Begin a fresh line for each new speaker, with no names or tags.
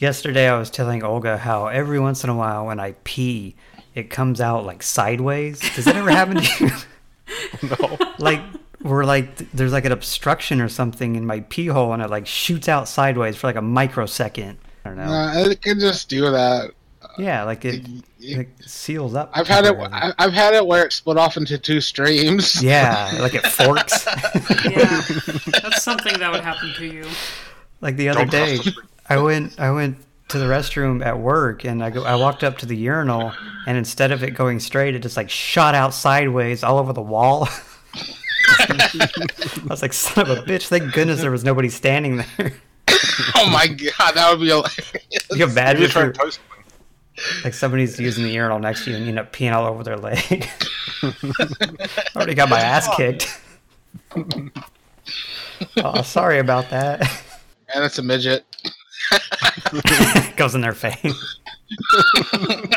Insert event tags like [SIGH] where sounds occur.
Yesterday, I was telling Olga how every once in a while when I pee, it comes out like sideways. Does that ever happen to you? [LAUGHS]
No. [LAUGHS]
like, we're like there's like an obstruction or something in my pee hole and it like shoots out sideways for like a microsecond. I don't know.
Uh, it can just do that.
yeah, like it,
It-
it seals up.
I've had it.
wherever.
I- I've had it where it split off into two streams. [LAUGHS]
Yeah, like it forks.
Yeah, that's something that would happen to you.
like the other
Don't
day,
cross the-
I went I went to the restroom at work and I go I walked up to the urinal and instead of it going straight, it just like shot out sideways all over the wall. [LAUGHS] I was like, son of a bitch! Thank goodness there was nobody standing there.
oh my god, that would be hilarious.
you imagine if you're,
and toast one.
like somebody's using the urinal next to you and you end up peeing all over their leg. [LAUGHS] I already got my ass kicked. [LAUGHS] oh, sorry about that.
And it's a midget. [LAUGHS]
Goes in their face. [LAUGHS]